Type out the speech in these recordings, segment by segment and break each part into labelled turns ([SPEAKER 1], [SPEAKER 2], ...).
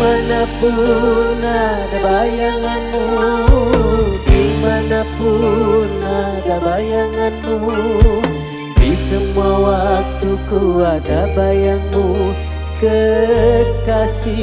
[SPEAKER 1] Di mana pun ada bayanganmu Di mana pun ada bayanganmu Di semua waktuku ada bayangmu Kekasihku.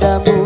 [SPEAKER 1] padamu